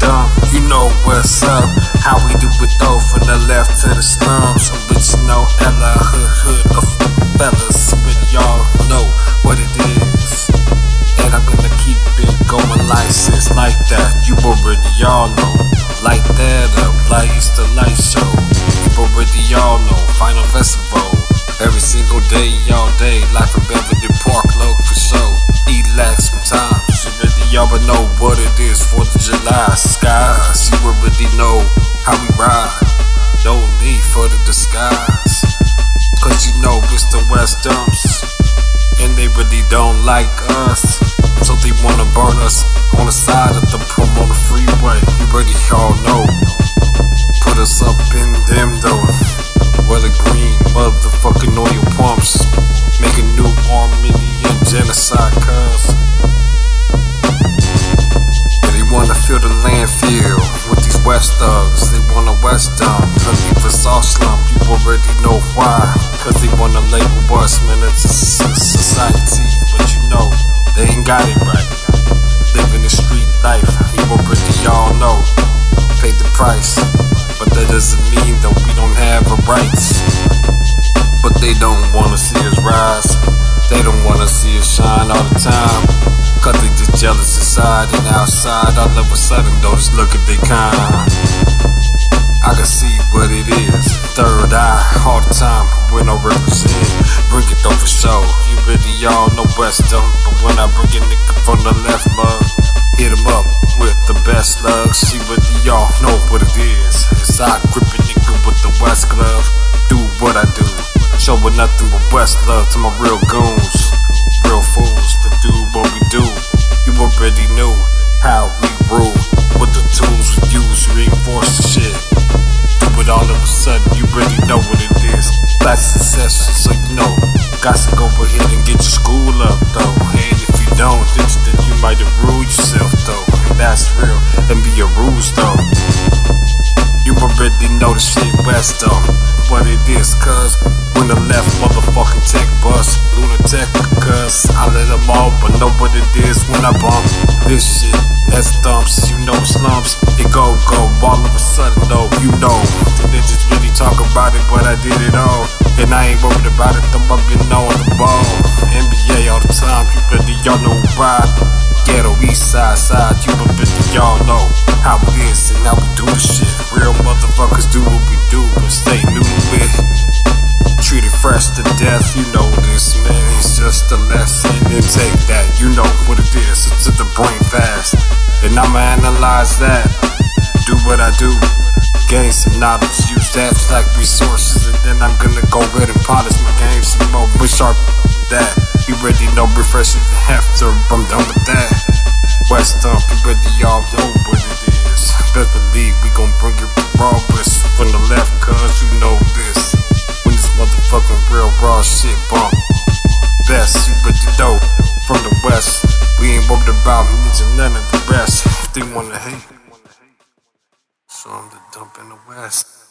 dumb. You know what's up. How we do it though, from the left to the slums. Original Ella, hood, hood of fellas. But y'all know what it is. And I'm gonna keep it going licensed like that. You already y'all know. Light that up, like it's the light show. You already y'all know. Final festival. Every single day, all day, life in Beverly Park, low for show. some time you already y'all know what it is for the July, skies. You already know how we ride. No need for the disguise. Cause you know it's the West Dumps. And they really don't like us. So they wanna burn us on the side of the prom fill the landfill with these West thugs. They wanna West dump. Cause leave us all slump. You already know why. Cause they wanna label us. It's a society. But you know, they ain't got it right. Living the street life. You already all know. Pay the price. But that doesn't mean that we don't have our rights. But they don't wanna see us rise. They don't wanna see us shine all the time. They just jealous inside and outside. Of a sudden, though, just look at they kind. I can see what it is. Third eye, the time. When I represent, bring it though for show. You really y'all know West though. But when I bring a nigga from the left mug, hit him up with the best lugs. See what y'all know what it is. It's I grip a nigga with the West glove. Do what I do. Showing nothing but West love to my real goons. Real fools we do. Already knew how we rule. With the tools we use, reinforce the shit. Do it all of a sudden, you really know what it is. In session, so you know. Got to go ahead and get your school up, though. And if you don't, then you might have ruled yourself, though. And that's real, and be a rules, though. You already know the shit west though. What it is, cuz when the left motherfucking tech bus, lunatic, cuz I let them all, but know what it is when I bump this shit. That's dumps, you know slumps. It go, go, all of a sudden though, you know. They just really talk about it, but I did it all. And I ain't worried about it, though I've been on the ball. NBA all the time, you really y'all know why. Ghetto, east side, side, you really y'all know how it is and how we do the shit. Real motherfuckers do what we do, Just a lesson and take that. You know what it is, it's to the brain fast. And I'ma analyze that, do what I do. Gain some knowledge, use that like resources, and then I'm gonna go ahead and polish my game some more. But sharp that, you ready? No refreshing after I'm done with that. West Dump, you ready? Y'all know what it is. Best believe we gon' bring it raw west from the left, cause you know this. When this motherfucking real raw shit bump. Best, ready know. From the west, we ain't worried about niggas and none of the rest. If they wanna hate, show them the dump in the west.